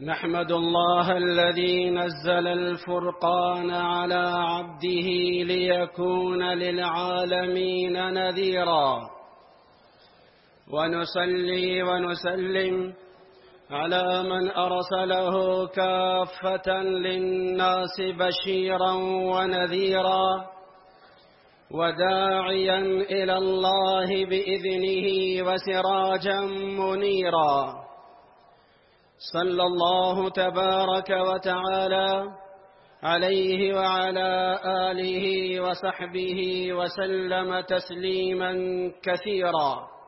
نحمد الله الذي نزل الفرقان على عبده ليكون للعالمين نذيرا. ونصلي ونسلم على من أرسله كافة للناس بشيرا ونذيرا وداعيا إلى الله بإذنه وسراجا منيرا. صلى الله تبارك وتعالى عليه وعلى آله وصحبه وسلم تسليما كثيرا.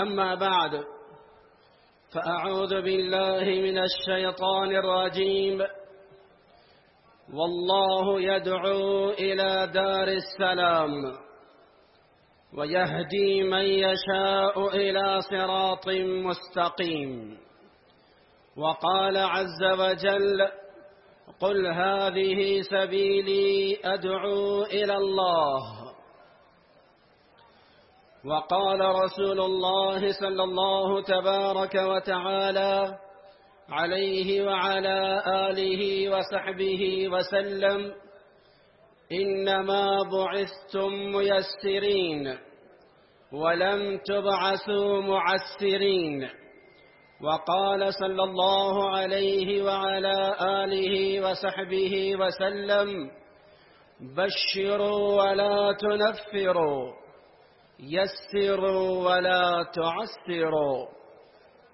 أما بعد فأعوذ بالله من الشيطان الرجيم. والله يدعو إلى دار السلام ويهدي من يشاء إلى صراط مستقيم. وقال عز وجل قل هذه سبيلي أدعو إلى الله. وقال رسول الله صلى الله تبارك وتعالى عليه وعلى آله وصحبه وسلم إنما بعثتم ميسرين ولم تبعثوا معسرين. وقال صلى الله عليه وعلى آله وصحبه وسلم بشروا ولا تنفروا. يسروا ولا تعسروا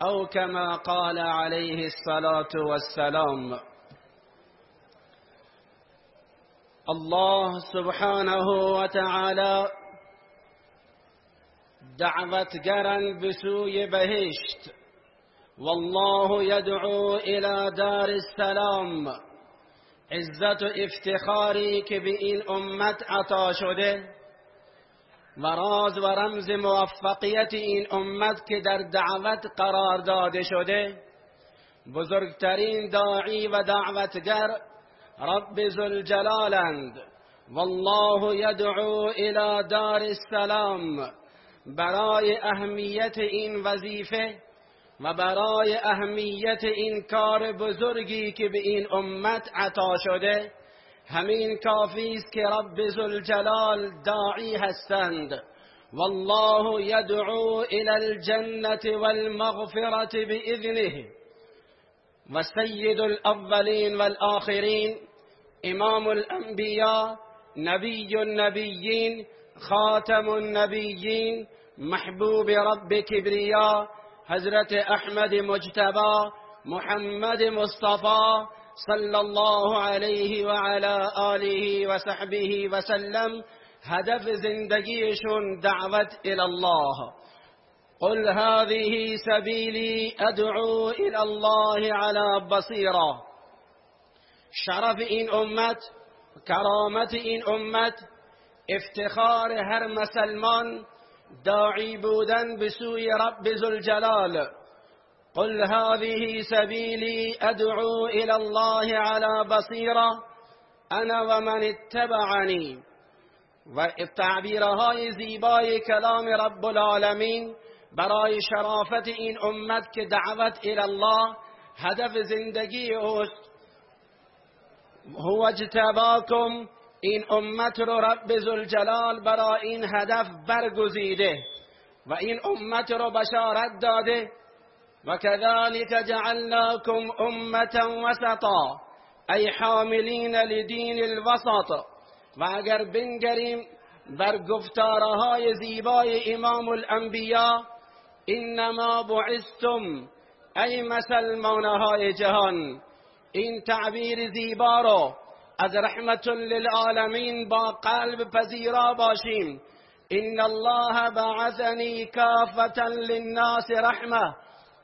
أو كما قال عليه الصلاة والسلام الله سبحانه وتعالى دعوتگرا بسوی بهشت والله يدعو إلى دار السلام عزت و افتخاری که به این امت عطا شده و راز و رمز موفقیت این امت که در دعوت قرار داده شده بزرگترین داعی و دعوتگر رب ذوالجلالند. والله یدعو الى دار السلام. برای اهمیت این وظیفه و برای اهمیت این کار بزرگی که به این امت عطا شده همین کافی که رب ذوالجلال داعی هستند. والله يدعو إلى الجنة والمغفرة بإذنه. و سید الاولین والآخرین امام الانبیاء نبی النبیین خاتم النبیین محبوب رب کبریا حضرت احمد مجتبا محمد مصطفى صلى الله عليه وعلى آله وصحبه وسلم. هدف زندگیشون دعوت إلى الله. قل هذه سبيلي أدعو إلى الله على بصيرة. شرف این امت کرامت این امت افتخار هر مسلمان داعی بودن به سوی رب ذوالجلال. قل هذه سبيلي أدعو إلى الله على بصيرة. أنا ومن اتبعني. و تعبیرهای زیبای کلام رب العالمین برای شرافت این امت که دعوت الله هدف زندگی اوست. هو اجتباکم این امت رو رب ذوالجلال برای این هدف برگزیده. و این امت رو بشارت داده. و كذلك جعلناكم أمة وسطا ای حاملین لدین الوسط. و اگر بنگریم بر گفتارهای زیبای إمام الانبیا إنما بعثتم ای مسلمانهای جهان. این تعبیر زیبا رو از رحمت للعالمین با قلب پذیرا باشیم. إن الله بعثنی کافتا للناس رحمة.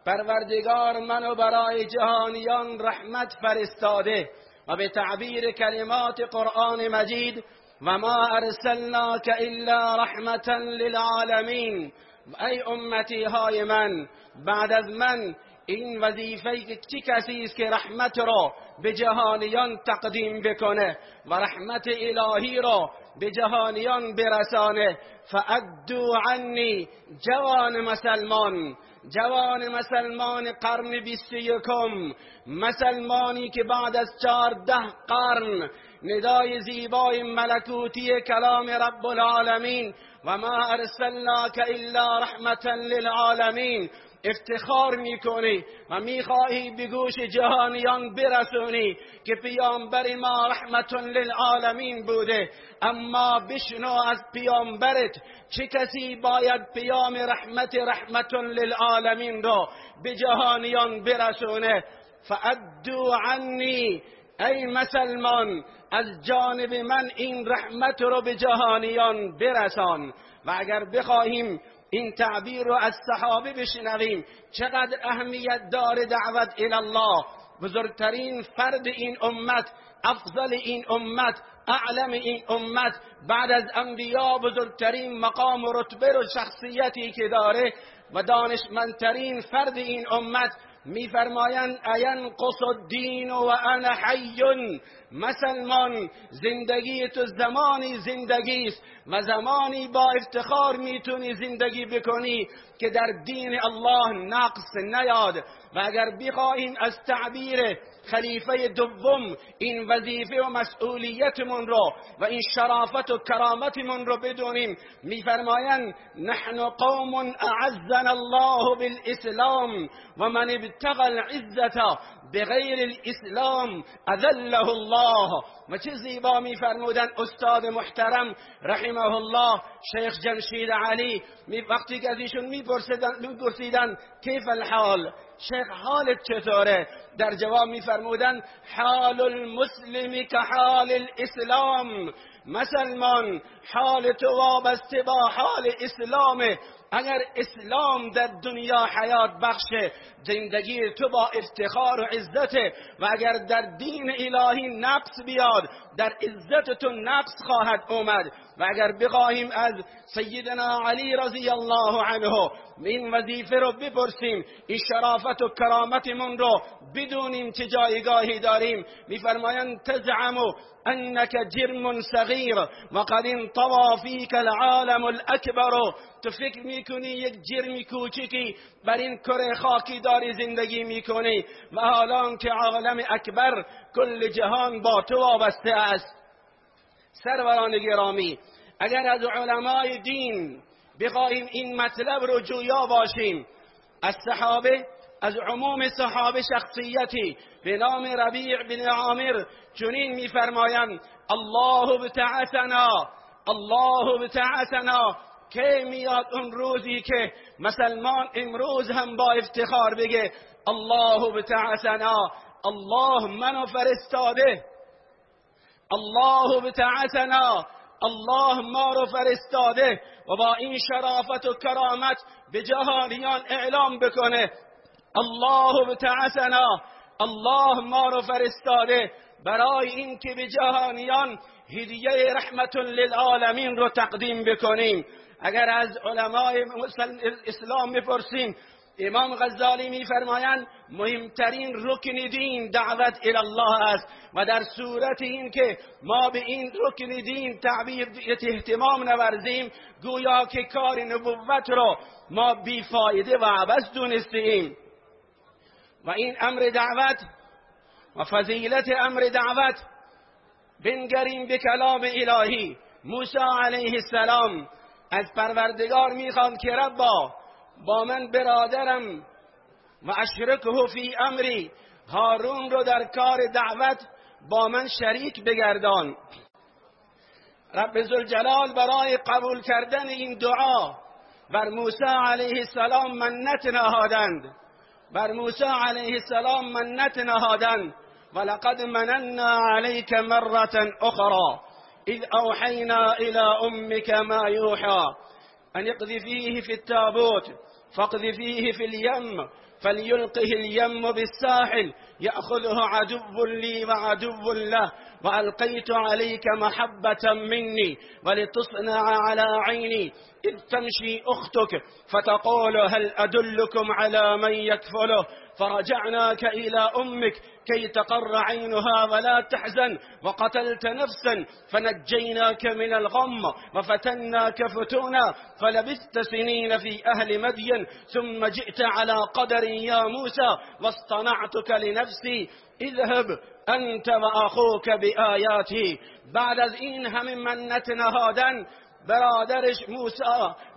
پروردگار منو برای جهانیان رحمت فرستاده و به تعبیر کلمات قرآن مجید و ما ارسلناک الا رحمتا للعالمین ای امتی های من بعد از من این وظیفه چی کسی است که رحمت را به جهانیان تقدیم بکنه و رحمت الهی را به جهانیان برسانه فادو عنی جوان مسلمان. جوان مسلمان قرن بیست یکم مسلمانی که بعد از چهارده قرن ندای زیبای ملکوتی کلام رب العالمین و ما ارسلناک الا رحمتا للعالمین. افتخار می‌کنی و می‌خواهی به گوش جهانیان برسونی که پیامبر ما رحمت للعالمین بوده. اما بشنو از پیامبرت چه کسی باید پیام رحمت رحمت للعالمین را به جهانیان برسونه؟ فادو عنی ای مسلمان از جانب من این رحمت رو به جهانیان برسان. و اگر بخواهیم این تعبیر رو از صحابه بشنویم. چقدر اهمیت داره دعوت الله بزرگترین فرد این امت افضل این امت اعلم این امت بعد از انبیا بزرگترین مقام و رتبه و شخصیتی که داره و دانشمندترین فرد این امت میفرمایند قصد الدین و انا حی مسلمان زندگی تو زمانی زندگی است و زمانی با افتخار می‌تونی زندگی بکنی که در دین الله نقص نیاد و اگر بخواهیم از تعبیر خلیفه دوم این وظیفه و مسئولیتمون رو و این شرافت و کرامتمون رو بدونیم. میفرمایند نحن قوم اعزنا الله بالاسلام و من ابتغى العزة بغیر الاسلام اذله الله. و چه زیبا میفرمودن استاد محترم رحمه الله شیخ جمشید علی. می وقتی که از ایشون میپرسیدن کیف الحال؟ شیخ حالت چطوره؟ در جواب میفرمودن حال المسلم که حال الاسلام. مسلمان حال تو وابسته با حال اسلامه. اگر اسلام در دنیا حیات بخش زندگی تو با افتخار و عزت. و اگر در دین الهی نقص بیاد در عزت تو نقص خواهد اومد. و اگر بخواهیم از سیدنا علی رضی الله عنه این وظیفه رو بپرسیم این شرافت و کرامتمون رو بدونیم چه جایگاهی داریم. میفرمایند تزعم انك جرم صغیر وقد انطوى فيك العالم الاکبر. تو فکر می‌کنی یک جرمی کوچکی بر این کره خاکی داری زندگی می‌کنی و حالا که عالم اکبر کل جهان با تو وابسته است. سروران گرامی اگر از علمای دین بخواهیم این مطلب رو جویا باشیم از صحابه از عموم صحابه شخصیتی به نام ربیع بن عامر چنین میفرمایند الله بتعثنا الله بتعثنا که میاد اون روزی که مسلمان امروز هم با افتخار بگه الله بتعثنا الله منو فرستاده الله بتعثنا الله ما رو فرستاده و با این شرافت و کرامت به جهانیان اعلام بکنه الله بتعثنا الله ما رو فرستاده برای اینکه به جهانیان هدیه رحمت للعالمین رو تقدیم بکنیم اگر از علمای اسلام می‌پرسیم امام غزالی میفرمایند مهمترین رکن دین دعوت الله است و در صورت این که ما به این رکن دین تعبیر اهتمام نورزیم گویا که کار نبوت را ما بیفایده و عبس دونستیم و این امر دعوت و فضیلت امر دعوت بنگریم به کلام الهی. موسی علیه السلام از پروردگار می‌خوان که ربا با من برادرم و اشرکه فی امری هارون رو در کار دعوت با من شریک بگردان. رب زلجلال برای قبول کردن این دعا بر موسی علیه السلام منت نهادند. بر موسی علیه السلام منت نهادند. ولقد مننا عليك مرة أخرى إذ أوحينا إلى أمك ما يوحى أن اقذفيه في التابوت فاقذفيه في اليم فليلقه اليم بالساحل يأخذه عدو لي وعدو له وألقيت عليك محبة مني ولتصنع على عيني إذ تمشي أختك فتقول هل أدلكم على من يكفله؟ فرجعناك إلى أمك كي تقر عينها ولا تحزن وقتلت نفسا فنجيناك من الغم وفتناك فتونا فلبثت سنين في أهل مدين ثم جئت على قدر يا موسى واصطنعتك لنفسي اذهب أنت و أخوك بآیاتی بعد از این همه منت نهادن برادرش موسی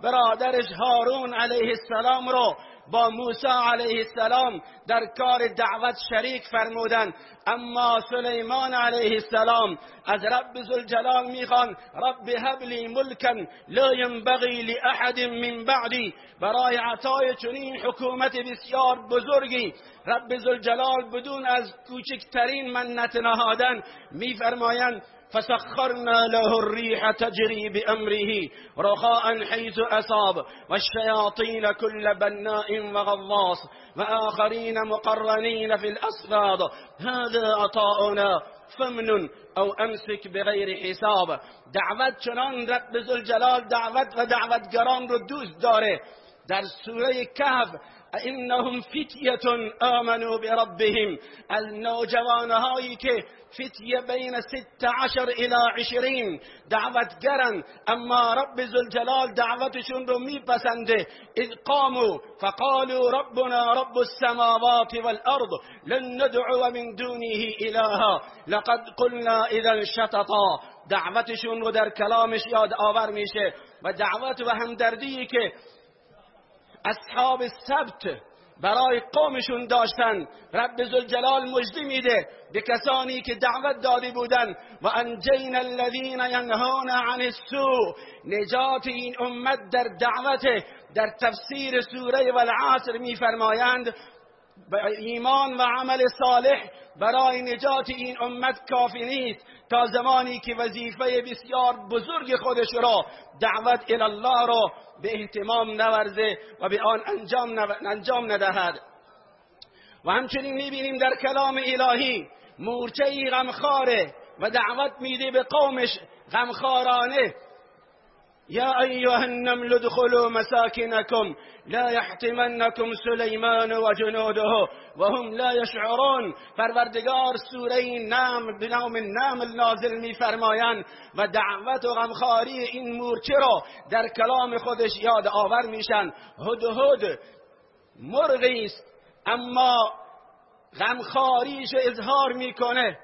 برادرش هارون علیه السلام رو با موسی علیه السلام در کار دعوت شریک فرمودن اما سلیمان علیه السلام از رب زلجلال می‌خوان رب هبلی ملکا لا ینبغی لاحد من بعدی. برای عطای چنین حکومت بسیار بزرگی رب زلجلال بدون از کوچکترین منت نهادن میفرمایند فسخرنا له الريح تجري بأمره رخاء حيث أصاب والشياطين كل بناء وغواص وآخرين مقرنين في الأصفاد. هذا عطاؤنا فمن أو أمسك بغیر حساب. دعوت چنان رب زلجلال دعوت و دعوتگران رو دوست داره. در سورة کهف انهم فتیه آمنوا بربهم. از نوجوانهایی که فتیه بین ست عشر إلى عشرین دعوتگرن أما رب زلجلال دعوتشون رو میپسنده إذ قاموا فقالوا ربنا رب السماوات والأرض لن ندعو من دونه إلها. لقد قلنا اذا شططا. دعوتشون رو در کلامش یاد آور میشه و دعوت و همدردی که اصحاب سبت برای قومشون داشتن. رب زلجلال مجدی میده به کسانی که دعوت داده بودن. و انجین الذین ینهون عن السوء. نجات این امت در دعوت در تفسیر سوره والعصر میفرمایند ایمان و عمل صالح برای نجات این امت کافی نیست تا زمانی که وظیفه بسیار بزرگ خودش را دعوت الله را به احتمام نورزه و به آن انجام, انجام ندهد. و همچنین می‌بینیم در کلام الهی مورچه غمخاره و دعوت میده به قومش غمخارانه يا أيها النمل ادخلوا مساكنكم لا يحتمنكم سليمان وجنوده وهم لا يشعرون. پروردگار سوره نام به نام نام نازل میفرمایند و دعوت و غمخاری این مورچه را در کلام خودش یاد آور میشن. هدهد مرغی است اما غمخاریش اظهار می‌کنه.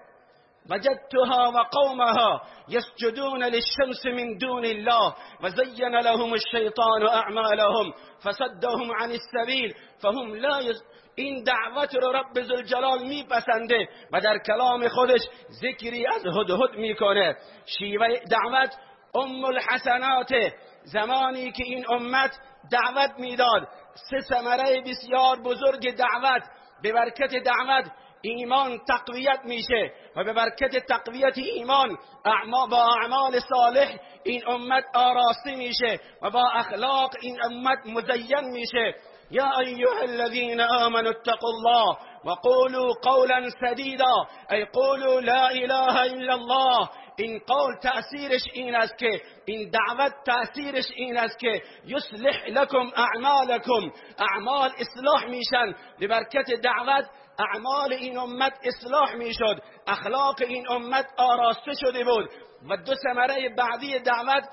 وجدتها وقومها يسجدون للشمس من دون الله وزين لهم الشيطان أعمالهم فصدهم عن السبيل فهم لا يز... این دعوت رو رب زلجلال میپسنده و در کلام خودش ذکری از هدهد می‌کنه. شیوه دعوت ام الحسنات. زمانی که این امت دعوت می‌داد. سه ثمره بسیار بزرگ دعوت. به برکت دعوت ایمان تقویت میشه و به برکت تقویت ایمان اعما با اعمال صالح این امت آراسته میشه و با اخلاق این امت مزین میشه. یا أيها الذین آمنوا اتقوا الله وقولوا قولا سديدا ای قولوا لا إله إلا الله. این قول تأثیرش این است که این دعوت تأثیرش این است که یصلح لكم أعمالكم أعمال إصلاح ميشان لبركة دعوت اعمال این امت اصلاح می‌شد. اخلاق این امت آراسته شده بود. و دو ثمره بعدی دعوت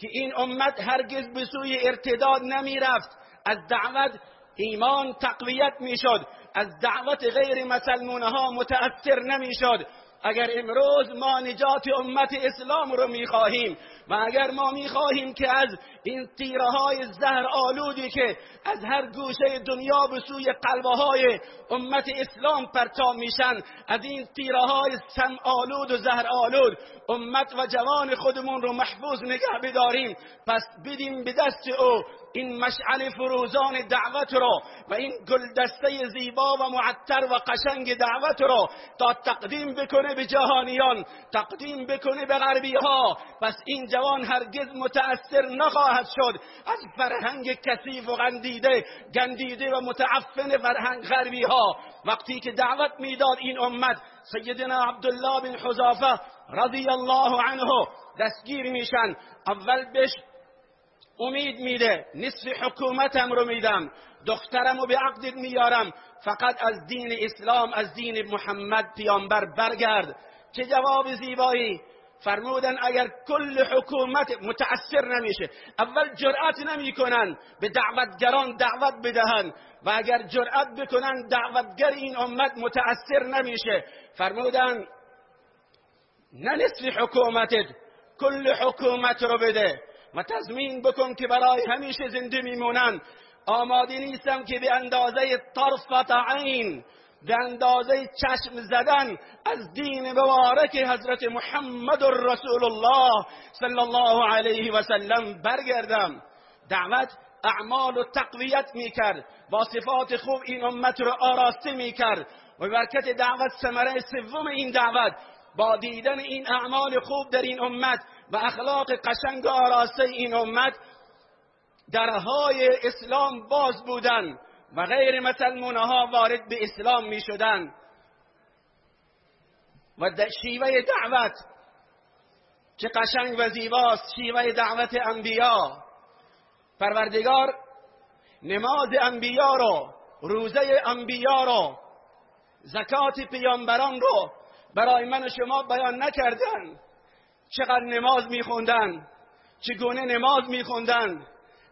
که این امت هرگز به سوی ارتداد نمی رفت از دعوت ایمان تقویت می‌شد. از دعوت غیر مسلمونه ها متأثر نمی‌شد. اگر امروز ما نجات امت اسلام رو می‌خواهیم و اگر ما می‌خواهیم که از این تیره های زهر آلودی که از هر گوشه دنیا به سوی قلبه های امت اسلام پرتاب میشن از این تیره های سم آلود و زهر آلود امت و جوان خودمون رو محفوظ نگه بداریم پس بدیم به دست او این مشعل فروزان دعوت رو و این گلدسته زیبا و معطر و قشنگ دعوت رو تا تقدیم بکنه به جهانیان تقدیم بکنه به غربی ها پس این جوان هرگز متأثر نخواهد شد. از فرهنگ کثیف و غندیده گندیده و متعفن فرهنگ غربی ها وقتی که دعوت می‌داد این امت سیدنا عبدالله بن حذافه رضی الله عنه دستگیر میشن. اول بهش امید میده. نصف حکومتم رو میدم. دخترم رو به عقدت میارم. فقط از دین اسلام از دین محمد پیامبر برگرد. چه جواب زیبایی. فرمودن اگر کل حکومت متأثر نمیشه. اول جرأت نمی‌کنن. به دعوتگران دعوت بدهن. و اگر جرأت بکنن دعوتگر این امت متأثر نمیشه. فرمودن نه نصف حکومتت. کل حکومت رو بده. و تضمین بکن که برای همیشه زنده میمونن. آماده نیستم که به اندازه طرفت عین به اندازه چشم زدن از دین مبارک حضرت محمد رسول الله صلی الله علیه و سلم برگردم. دعوت اعمال و تقویت می‌کرد. با صفات خوب این امت رو آراسته می‌کرد. و برکت دعوت ثمره سوم این دعوت با دیدن این اعمال خوب در این امت و اخلاق قشنگ آراسته این امت درهای اسلام باز بودن و غیر مسلمون ها وارد به اسلام می شدن. و شیوه دعوت چه قشنگ و زیباست شیوه دعوت انبیا. پروردگار نماز انبیا رو روزه انبیا رو زکات پیامبران رو برای من و شما بیان نکردن. چقدر نماز میخوندن چگونه نماز میخوندن.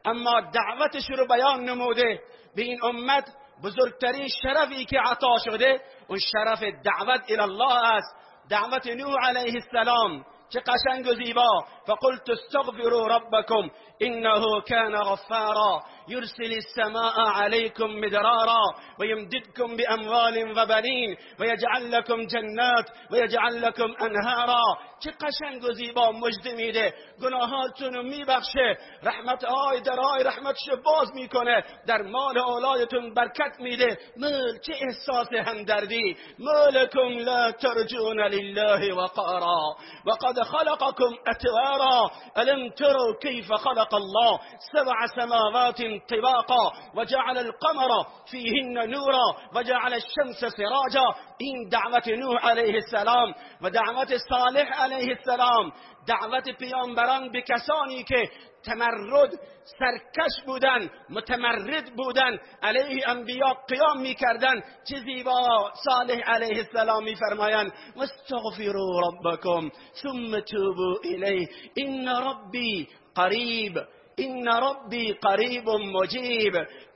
اما دعوتش رو بیان نموده. به این امت بزرگترین شرفی که عطا شده اون شرف دعوت الله است. دعوت نوح علیه السلام. چه قشنگ و زیبا. فقلت استغفروا ربكم إنه كان غفارا. يرسل السماء عليكم مدرارا ويمددكم بأموال وبنين ويجعل لكم جنات ويجعل لكم أنهارا. چه قشنگ و زیبا مجد میده. گناهاتون رو میبخشه. رحمت های درهای رحمتش باز میکنه. در مال اولادتون برکت میده. مل چه احساس همدردی. مالکم لا ترجون لله وقارا. وقد خلقكم اتوارا ألم تروا كيف خلق الله؟ سبع سماوات طباقا وجعل القمر فيهن نورا وجعل الشمس سراجا. این دعوت نوح علیه السلام و دعوت صالح علیه السلام دعوت پیامبران به کسانی که تمرد سرکش بودن متمرد بودن. علیه انبیا قیام می‌کردن. چه زیبا صالح علیه السلام میفرمایند. واستغفروا ربکم ثم توبوا الیه. این ربی قریب. این ربی قریب مجیب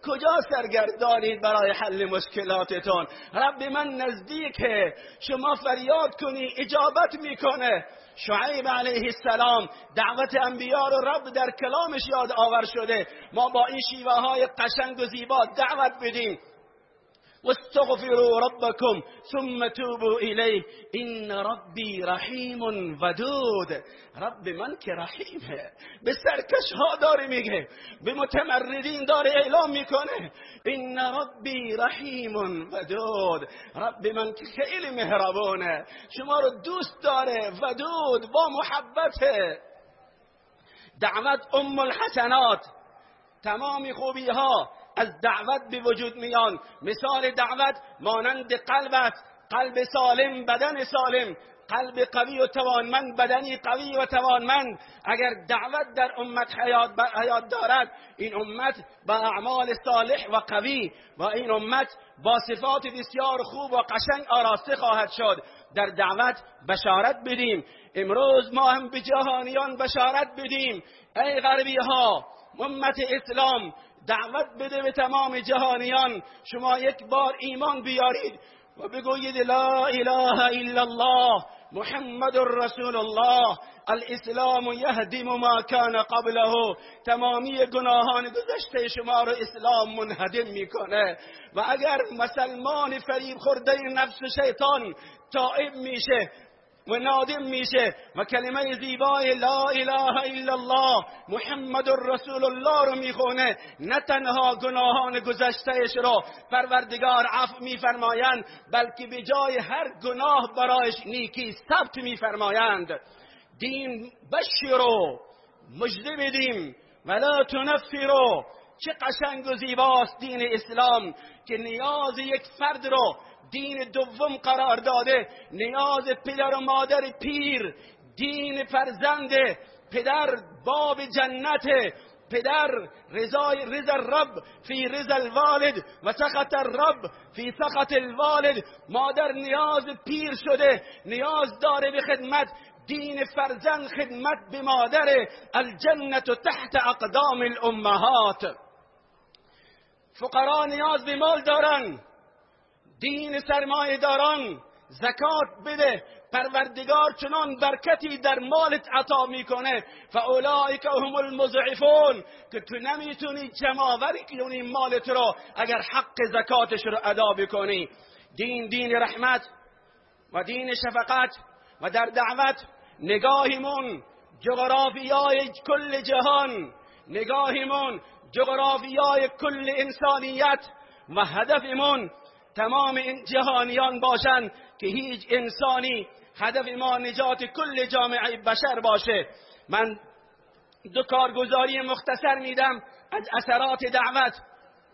کجا سرگردانید برای حل مشکلاتتون؟ رب من نزدیکه. شما فریاد کنی اجابت می‌کنه. شعیب علیه السلام دعوت انبیا رو رب در کلامش یاد آور شده. ما با این شیوه های قشنگ و زیبا دعوت بدیم. واستغفروا ربكم ثم توبوا إليه. إن ربي رحیم ودود. رب من که رحیمه به سرکش ها داره میگه. به متمردین داره اعلام میکنه. این ربی رحیم ودود. رب من که خیلی مهربانه. شما رو دوست داره. ودود با محبته دعوت أم الحسنات. تمام خوبی ها از دعوت به وجود میان. مثال دعوت مانند قلب است. قلب سالم بدن سالم. قلب قوی و توانمند بدنی قوی و توانمند. اگر دعوت در امت حیات, حیات دارد این امت با اعمال صالح و قوی و این امت با صفات بسیار خوب و قشنگ آراسته خواهد شد. در دعوت بشارت بدیم. امروز ما هم به جهانیان بشارت بدیم. ای غربی ها امت اسلام دعوت بده به تمام جهانیان. شما یک بار ایمان بیارید و بگویید لا اله الا الله محمد رسول الله. الاسلام یهدم ما کان قبله. تمامی گناهان گذشته شما رو اسلام منهدم می‌کنه. و اگر مسلمان فریب خورده نفس شیطان تائب میشه. و نادم میشه و کلمه زیبای لا اله الا الله محمد رسول الله رو می‌خونه. نه تنها گناهان گذشتهش رو پروردگار عفو میفرمایند بلکه به جای هر گناه برایش نیکی ثبت میفرمایند. دین بشرو مجده بدیم ولا تنفرو. چه قشنگ و زیباست دین اسلام که نیاز یک فرد رو دین دوم قرار داده. نیاز پدر و مادر پیر دین فرزند پدر باب جنت پدر رضای رضا الرب فی رضا الوالد و سخط الرب فی سخط الوالد. مادر نیاز پیر شده نیاز داره به خدمت. دین فرزند خدمت به مادر. الجنت تحت اقدام الامهات. فقرا نیاز به مال دارن. دین سرمایه داران زکات بده پروردگار چنان برکتی در مالت عطا می‌کنه. فاولئک هم المضعفون که تو نمی‌تونی جمعآوری کنی مالت رو اگر حق زکاتش رو ادا بکنی. دین دین رحمت و دین شفقت و در دعوت نگاهمون جغرافیای کل جهان نگاهمون جغرافیای کل انسانیت و هدفمون تمام این جهانیان باشند که هیچ انسانی هدف ما نجات کل جامعه بشر باشه. من دو کارگزاری مختصر میدم از اثرات دعوت.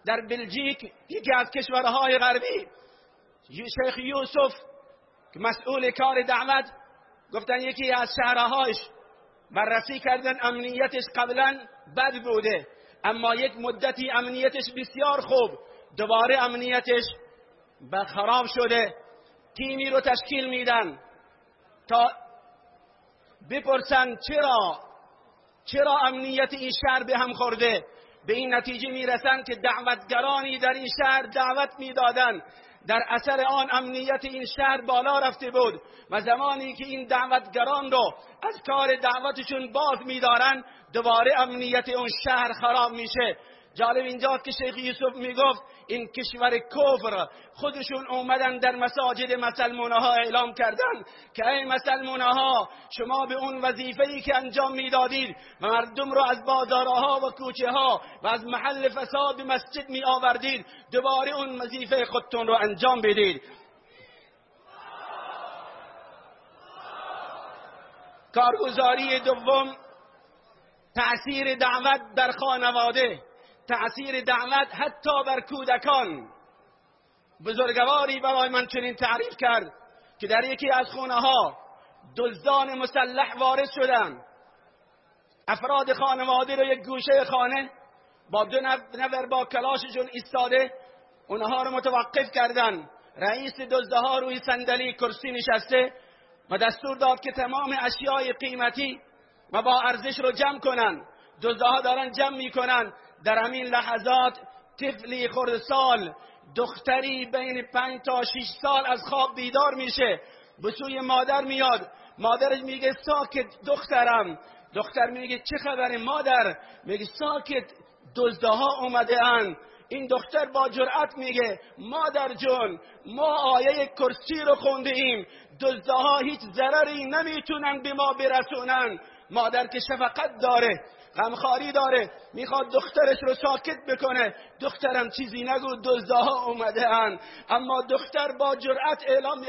در بلژیک یکی از کشورهای غربی شیخ یوسف که مسئول کار دعوت گفتن یکی از شهرهاش بررسی کردن امنیتش قبلا بد بوده اما یک مدتی امنیتش بسیار خوب دوباره امنیتش به خراب شده. تیمی رو تشکیل میدن. تا بپرسن چرا؟ چرا امنیت این شهر به هم خورده؟ به این نتیجه می‌رسن که دعوتگرانی در این شهر دعوت می‌دادند در اثر آن امنیت این شهر بالا رفته بود و زمانی که این دعوتگران رو از کار دعوتشون باز میدارن دوباره امنیت اون شهر خراب میشه. جالب اینجاست که شیخ یوسف می‌گفت این کشور کفر خودشون اومدن در مساجد مسلمانه ها اعلام کردن که ای مسلمانه ها شما به اون وظیفه ای که انجام می‌دادید و مردم رو از بازارها و کوچه ها و از محل فساد مسجد می آوردید دوباره اون وظیفه خودتون رو انجام بدید. کارگزاری دوم تأثیر دعوت در خانواده. تأثیر دعوت حتی بر کودکان. بزرگواری برای من چنین تعریف کرد که در یکی از خونه ها دزدان مسلح وارد شدن افراد خانواده رو یک گوشه خانه با دو نفر با کلاششون ایستاده اونها رو متوقف کردن. رئیس دزده ها روی صندلی کرسی نشسته و دستور داد که تمام اشیای قیمتی و با ارزش رو جمع کنن. دزده ها دارن جمع می‌کنن. در همین لحظات طفلی خردسال دختری بین پنج تا شش سال از خواب بیدار میشه. به سوی مادر میاد. مادرش میگه ساکت دخترم. دختر میگه چه خبر مادر؟ میگه ساکت دزده ها اومده ان. این دختر با جرأت میگه مادر جون ما آیه کرسی رو خونده ایم. دزده ها هیچ ضرری نمی‌تونن به ما برسونن. مادر که شفقت داره. غمخاری داره. می‌خواد دخترش رو ساکت بکنه. دخترم چیزی نگو دزدها اومده ان اما دختر با جرأت اعلام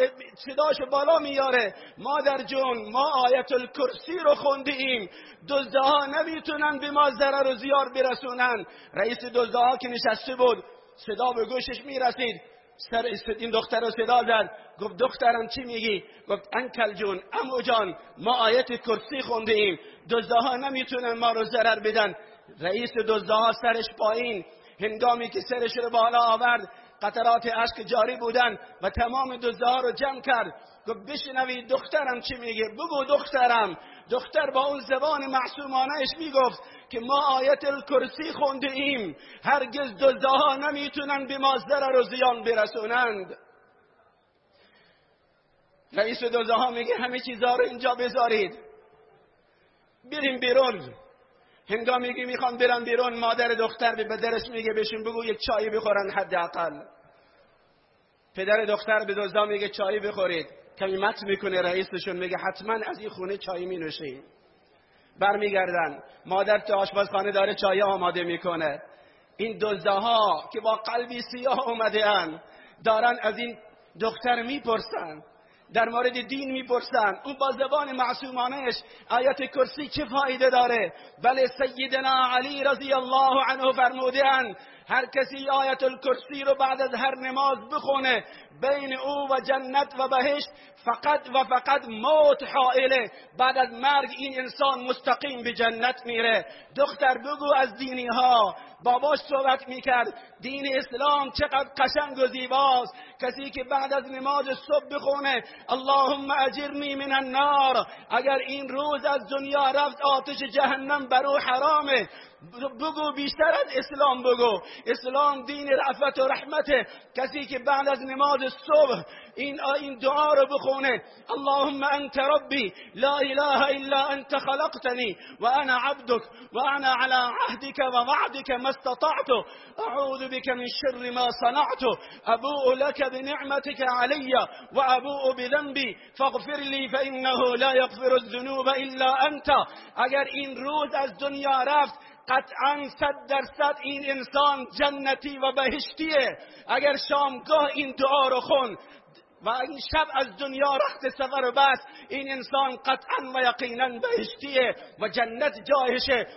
صداش بالا میاره. مادر جون ما آیت الکرسی رو خوندیم. دزدها نمی‌تونن به ما ضرر و زیار برسونن. رئیس دزدها که نشسته بود صدا به گوشش می‌رسید. سر این دختر رو صدا زد. گفت دخترم چی میگی؟ گفت انکل جون امو جان ما آیت کرسی خونده ایم دزده ها نمی‌تونن ما رو ضرر بدن. رئیس دزده ها سرش پایین. هنگامی که سرش رو بالا آورد قطرات اشک جاری بودن و تمام دزده ها رو جمع کرد. گفت بشنوید دخترم چی میگه؟ بگو دخترم. دختر با اون زبان معصومانهش می‌گفت که ما آیت الکرسی خونده ایم هرگز دزده ها نمی‌تونن به ما ضرر و زیان برسونند. رئیس دزده ها میگه همه چیزها رو اینجا بذارید. بریم بیرون. هنگامی که می‌خوان برن بیرون مادر دختر به بدرش میگه بشین بگو یک چای بخورن حداقل. پدر دختر به دزدا میگه چای بخورید. کمی مت می‌کنه رئیسشون میگه حتما از این خونه چای می نوشیم برمیگردن. مادر تو آشپزخانه داره چای آماده می‌کنه. این دزده ها که با قلبی سیاه اومده ان دارن از این دختر می‌پرسن. در مورد دین می‌پرسن. اون با زبان معصومانش آیت کرسی چه فایده داره؟ بله سیدنا علی رضی الله عنه فرمودن هر کسی آیت الکرسی رو بعد از هر نماز بخونه بین او و جنت و بهشت فقط و فقط موت حائله. بعد از مرگ این انسان مستقیم به جنت میره. دختر بگو از دینی ها. باباش صحبت می‌کرد دین اسلام چقدر قشنگ و زیباست. کسی که بعد از نماز صبح بخونه اللهم اجرنی من النار. اگر این روز از دنیا رفت آتش جهنم برو حرامه. بگو بیشتر از اسلام بگو. اسلام دین رفت و رحمته. کسی که بعد از نماز صبح این این دعا بخونه اللهم أنت ربی لا إله إلا أنت خلقتني وأنا عبدك وأنا على عهدك ووعدك ما استطعت. أعوذ بك من شر ما صنعت. أبوء لك بنعمتك علي وأبوء بذنبي. فاغفر لي فإنه لا يغفر الذنوب إلا أنت. اگر این روز از دنیا رفت قطعا صد درصد این انسان جنتی و بهشتیه. اگر شامگاه این دعا رو خون و این شب از دنیا رخت سفر بس این انسان قطعا و یقینا بهشتیه و جنت جایشه.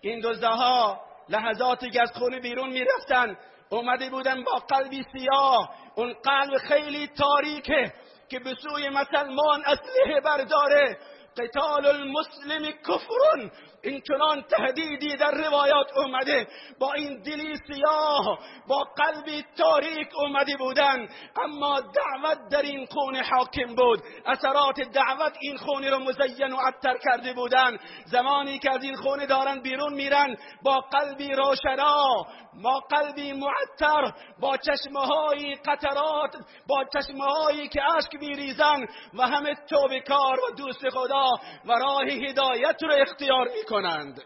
این دزده ها لحظاتی که از خونه بیرون می‌رفتن اومده بودن با قلبی سیاه. اون قلب خیلی تاریکه که به سوی مسلمان اسلحه برداره. قتال المسلم کفر این چنان تهدیدی در روایات اومده با این دلی سیاه با قلبی تاریک اومده بودن. اما دعوت در این خون حاکم بود. اثرات دعوت این خون رو مزین و عطر کرده بودن. زمانی که از این خونه دارن بیرون میرن با قلبی روشنا با قلبی معطر با چشمه های قطرات با چشمه هایی که اشک میریزن. و همه توبه کار و دوست خدا و راه هدایت رو اختیار می‌کنند.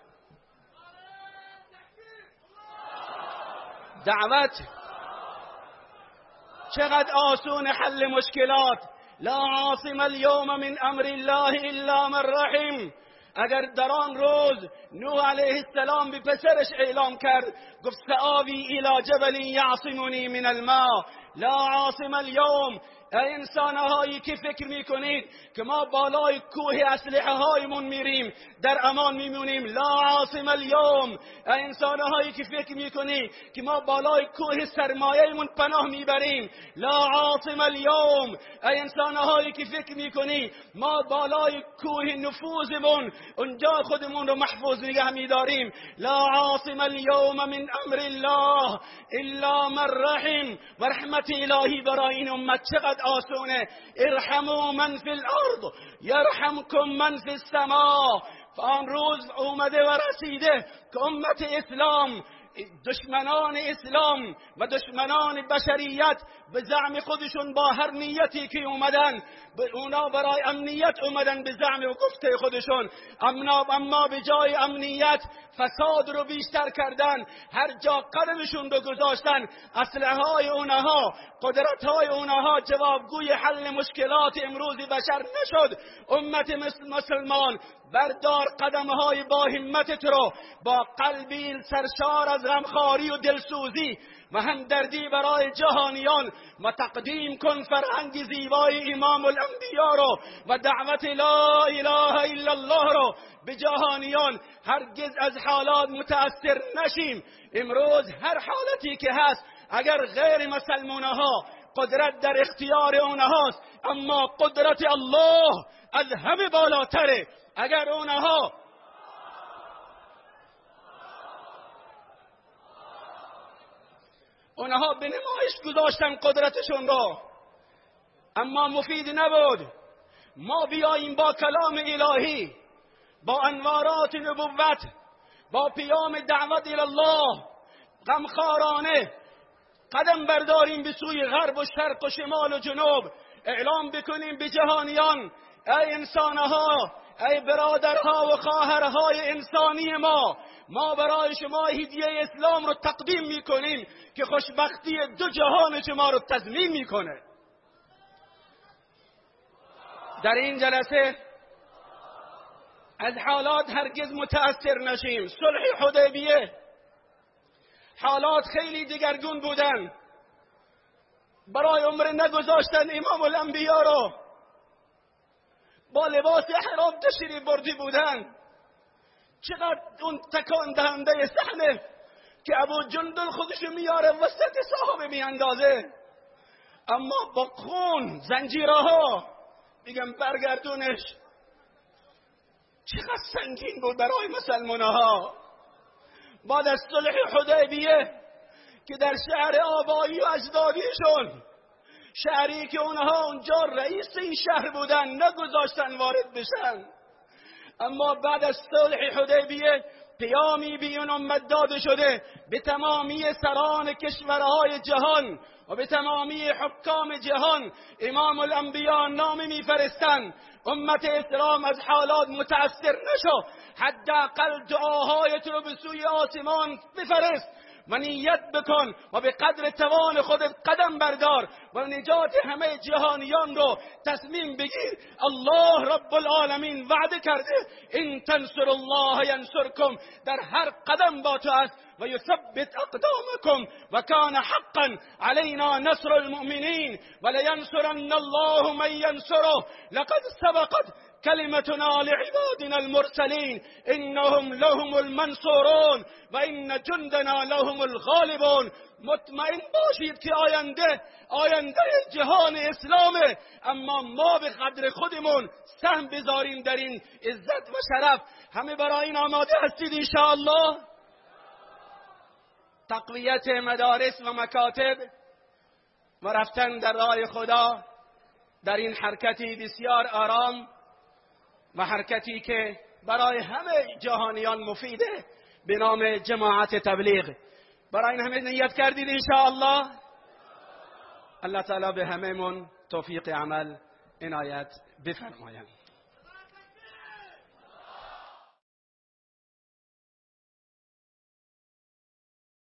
دعوت. چقدر آسون حل مشکلات. لا عاصم اليوم من امر الله الا من رحم. اگر در آن روز نوح علیه السلام به پسرش اعلام کرد گفت سآوی الى جبل یعصمنی من الماء. لا عاصم اليوم. ای انسان هایی که فکر می‌کنید که ما بالای کوه اسلحه هایمون میریم در امان میمونیم. لا عاصم اليوم. ای انسان هایی که فکر می‌کنید که ما بالای کوه سرمایهمون پناه می‌بریم. لا عاصم اليوم. ای انسان هایی که فکر می‌کنید ما بالای کوه نفوذمون اونجا خودمون رو محفوظ نگه میداریم. لا عاصم اليوم من امر الله الا من رحم. و رحمت الهی برای این امت چقدر آسونه ارحموا من فی الأرض یرحمکم من فی السما آن روز أومده و رسیده که امت اسلام دشمنان اسلام و دشمنان بشریت به زعم خودشون با هر نیتی که اومدن اونا برای امنیت اومدن به زعم و گفته خودشون. اما به جای امنیت فساد رو بیشتر کردن هر جا قدمشون رو گذاشتن اسلحه های اونها قدرت های اونها جوابگوی حل مشکلات امروز بشر نشد. امت مسلمان بردار قدم های با همتت رو با قلبی سرشار از غمخواری و دلسوزی و همدردی برای جهانیان. و تقدیم کن فرهنگ زیبای امام الانبیا رو و دعوت لا اله الا الله رو به جهانیان. هرگز از حالات متاثر نشیم. امروز هر حالتی که هست اگر غیر مسلمانه ها قدرت در اختیار اونهاست اما قدرت الله از همه بالاتره. اگر اونها اونها به نمایش گذاشتن قدرتشون رو اما مفید نبود. ما بیاییم با کلام الهی با انوارات نبوت با پیام دعوت الله غمخارانه قدم برداریم به سوی غرب و شرق و شمال و جنوب. اعلام بکنیم به جهانیان ای انسانها ای برادرها و خواهرهای انسانی ما ما برای شما هدیه اسلام رو تقدیم می‌کنیم که خوشبختی دو جهان شما رو تضمین می‌کنه. در این جلسه از حالات هرگز متأثر نشیم. صلح حدیبیه. حالات خیلی دیگرگون بودن. برای عمر نگذاشتن امام الانبیا رو. با لباس احرام تشریف بردی بودن. چقدر اون تکان دهنده صحنه که ابو جندل خودش میاره وسط صحابه میاندازه. اما با خون زنجیره ها میگم برگردونش. چقدر سنگین بود برای مسلمان ها بعد از صلح حدیبیه که در شهر آبایی و اجدادیشون شهری که اونها اونجا رئیس این شهر بودن نگذاشتن وارد بشن. اما بعد از صلح حدیبیه پیامی بیون امت داده شده به تمامی سران کشورهای جهان و به تمامی حکام جهان. امام الانبیا نام میفرستند. امت اسلام از حالات متأثر نشو. حداقل دعاهایت رو به سوی آسمان بفرست. و نیت بکن و به قدر توان خودت قدم بردار و نجات همه جهانیان رو تصمیم بگیر. الله رب العالمین وعده کرده این تنصر الله ینصرکم. در هر قدم با تو است. و یثبت اقدامکم و کان حقا علینا نصر المؤمنین ولینصرن الله من ینصره لقد سبقت كلمتنا لعبادنا المرسلين. إنهم لهم المنصورون. و این جندنا لهم الغالبون. مطمئن باشید که آینده آینده جهان اسلامه. اما ما به قدر خودمون سهم بذاریم در این عزت و شرف. همه برای این آماده هستید انشاءالله؟ تقویت مدارس و مکاتب و رفتن در راه خدا در این حرکتی بسیار آرام و حرکتی که برای همه جهانیان مفیده به نام جماعت تبلیغ. برای این همه نیت کردید انشاءالله؟ الله تعالی به همه من توفیق عمل عنایت بفرماید.